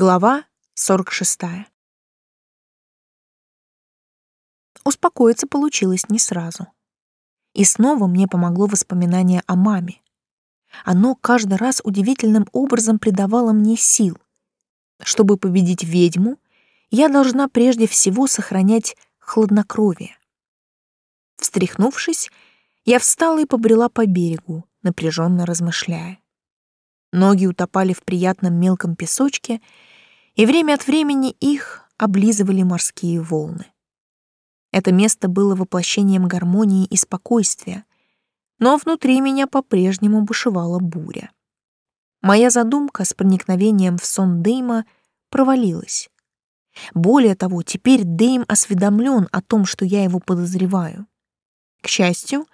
Глава 46. Успокоиться получилось не сразу. И снова мне помогло воспоминание о маме. Оно каждый раз удивительным образом придавало мне сил. Чтобы победить ведьму, я должна прежде всего сохранять хладнокровие. Встряхнувшись, я встала и побрела по берегу, напряженно размышляя. Ноги утопали в приятном мелком песочке, и время от времени их облизывали морские волны. Это место было воплощением гармонии и спокойствия, но внутри меня по-прежнему бушевала буря. Моя задумка с проникновением в сон Дейма провалилась. Более того, теперь Дейм осведомлен о том, что я его подозреваю. К счастью,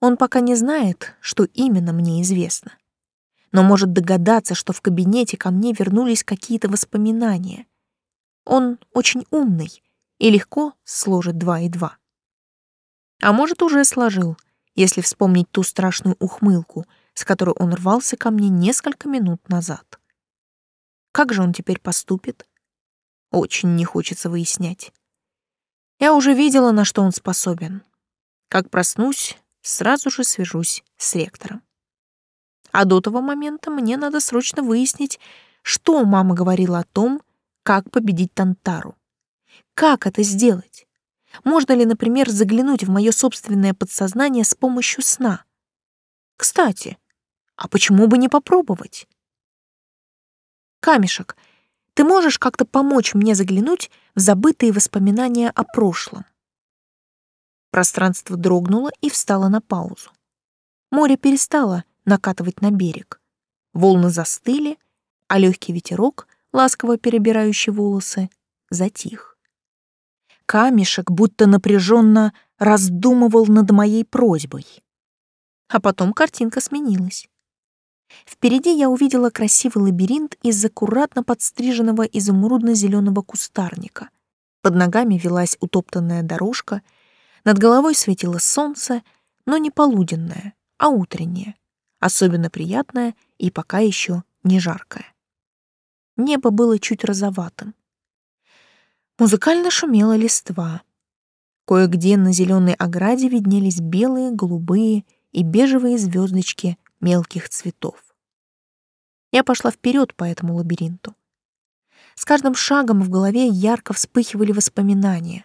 он пока не знает, что именно мне известно но может догадаться, что в кабинете ко мне вернулись какие-то воспоминания. Он очень умный и легко сложит два и два. А может, уже сложил, если вспомнить ту страшную ухмылку, с которой он рвался ко мне несколько минут назад. Как же он теперь поступит? Очень не хочется выяснять. Я уже видела, на что он способен. Как проснусь, сразу же свяжусь с ректором. А до того момента мне надо срочно выяснить, что мама говорила о том, как победить Тантару. Как это сделать? Можно ли, например, заглянуть в мое собственное подсознание с помощью сна? Кстати, а почему бы не попробовать? Камешек, ты можешь как-то помочь мне заглянуть в забытые воспоминания о прошлом? Пространство дрогнуло и встало на паузу. Море перестало накатывать на берег. Волны застыли, а легкий ветерок, ласково перебирающий волосы, затих. Камешек будто напряженно раздумывал над моей просьбой. А потом картинка сменилась. Впереди я увидела красивый лабиринт из аккуратно подстриженного изумрудно-зеленого кустарника. Под ногами велась утоптанная дорожка, над головой светило солнце, но не полуденное, а утреннее особенно приятное и пока еще не жаркое. Небо было чуть розоватым. Музыкально шумела листва. Кое-где на зеленой ограде виднелись белые, голубые и бежевые звездочки мелких цветов. Я пошла вперед по этому лабиринту. С каждым шагом в голове ярко вспыхивали воспоминания.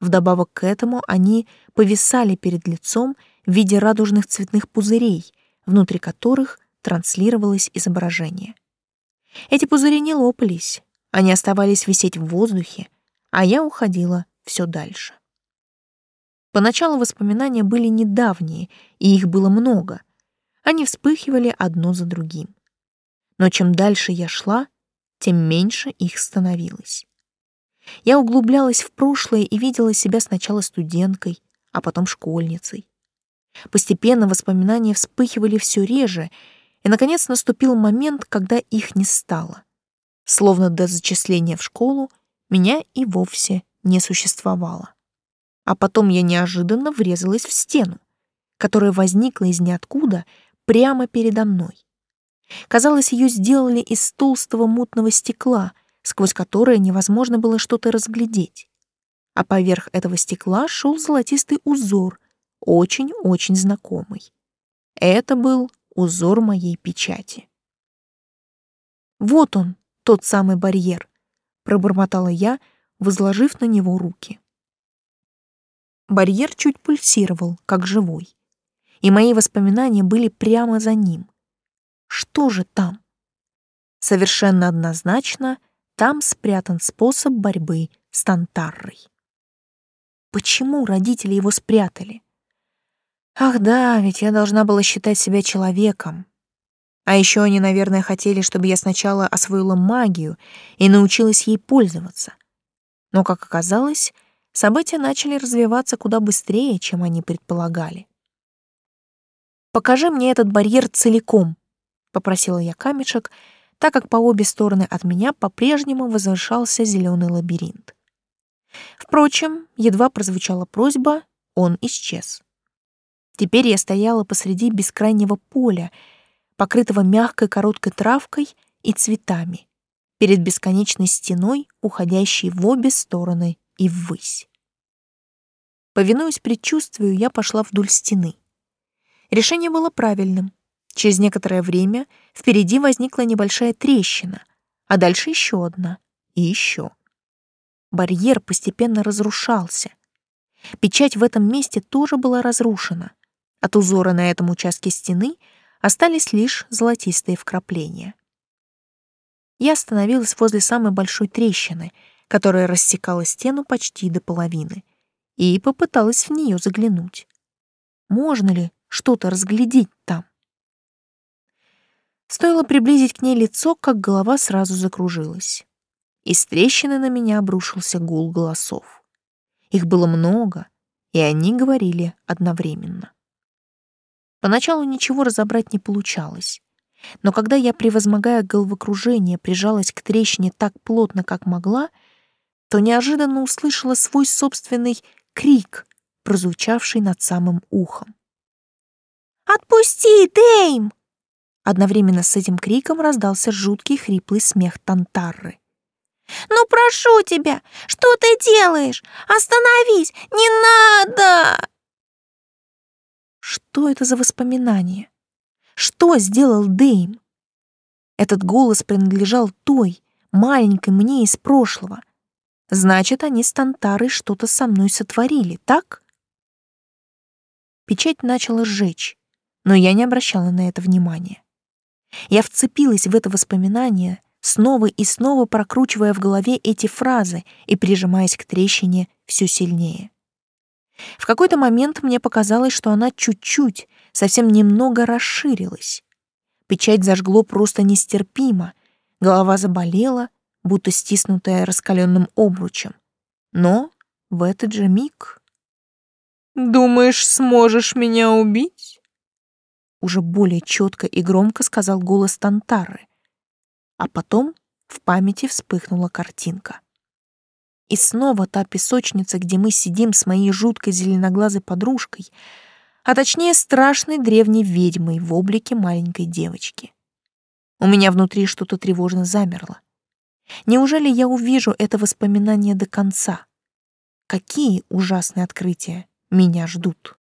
Вдобавок к этому они повисали перед лицом в виде радужных цветных пузырей, внутри которых транслировалось изображение. Эти пузыри не лопались, они оставались висеть в воздухе, а я уходила все дальше. Поначалу воспоминания были недавние, и их было много. Они вспыхивали одно за другим. Но чем дальше я шла, тем меньше их становилось. Я углублялась в прошлое и видела себя сначала студенткой, а потом школьницей. Постепенно воспоминания вспыхивали все реже, и, наконец, наступил момент, когда их не стало. Словно до зачисления в школу меня и вовсе не существовало. А потом я неожиданно врезалась в стену, которая возникла из ниоткуда прямо передо мной. Казалось, ее сделали из толстого мутного стекла, сквозь которое невозможно было что-то разглядеть. А поверх этого стекла шел золотистый узор — очень-очень знакомый. Это был узор моей печати. «Вот он, тот самый барьер», — пробормотала я, возложив на него руки. Барьер чуть пульсировал, как живой, и мои воспоминания были прямо за ним. Что же там? Совершенно однозначно, там спрятан способ борьбы с Тантаррой. Почему родители его спрятали? Ах да, ведь я должна была считать себя человеком. А еще они, наверное, хотели, чтобы я сначала освоила магию и научилась ей пользоваться. Но, как оказалось, события начали развиваться куда быстрее, чем они предполагали. «Покажи мне этот барьер целиком», — попросила я камешек, так как по обе стороны от меня по-прежнему возвышался зеленый лабиринт. Впрочем, едва прозвучала просьба, он исчез. Теперь я стояла посреди бескрайнего поля, покрытого мягкой короткой травкой и цветами, перед бесконечной стеной, уходящей в обе стороны и ввысь. Повинуясь предчувствию, я пошла вдоль стены. Решение было правильным. Через некоторое время впереди возникла небольшая трещина, а дальше еще одна и еще. Барьер постепенно разрушался. Печать в этом месте тоже была разрушена. От узора на этом участке стены остались лишь золотистые вкрапления. Я остановилась возле самой большой трещины, которая рассекала стену почти до половины, и попыталась в нее заглянуть. Можно ли что-то разглядеть там? Стоило приблизить к ней лицо, как голова сразу закружилась. Из трещины на меня обрушился гул голосов. Их было много, и они говорили одновременно. Поначалу ничего разобрать не получалось. Но когда я, превозмогая головокружение, прижалась к трещине так плотно, как могла, то неожиданно услышала свой собственный крик, прозвучавший над самым ухом. «Отпусти, Дейм!» Одновременно с этим криком раздался жуткий хриплый смех Тантарры. «Ну, прошу тебя, что ты делаешь? Остановись! Не надо!» Что это за воспоминание? Что сделал Дэйм? Этот голос принадлежал той, маленькой мне из прошлого. Значит, они с Тантарой что-то со мной сотворили, так? Печать начала сжечь, но я не обращала на это внимания. Я вцепилась в это воспоминание, снова и снова прокручивая в голове эти фразы и прижимаясь к трещине все сильнее. В какой-то момент мне показалось, что она чуть-чуть, совсем немного расширилась. Печать зажгло просто нестерпимо, голова заболела, будто стиснутая раскаленным обручем. Но в этот же миг... «Думаешь, сможешь меня убить?» Уже более четко и громко сказал голос Тантары. А потом в памяти вспыхнула картинка. И снова та песочница, где мы сидим с моей жуткой зеленоглазой подружкой, а точнее страшной древней ведьмой в облике маленькой девочки. У меня внутри что-то тревожно замерло. Неужели я увижу это воспоминание до конца? Какие ужасные открытия меня ждут?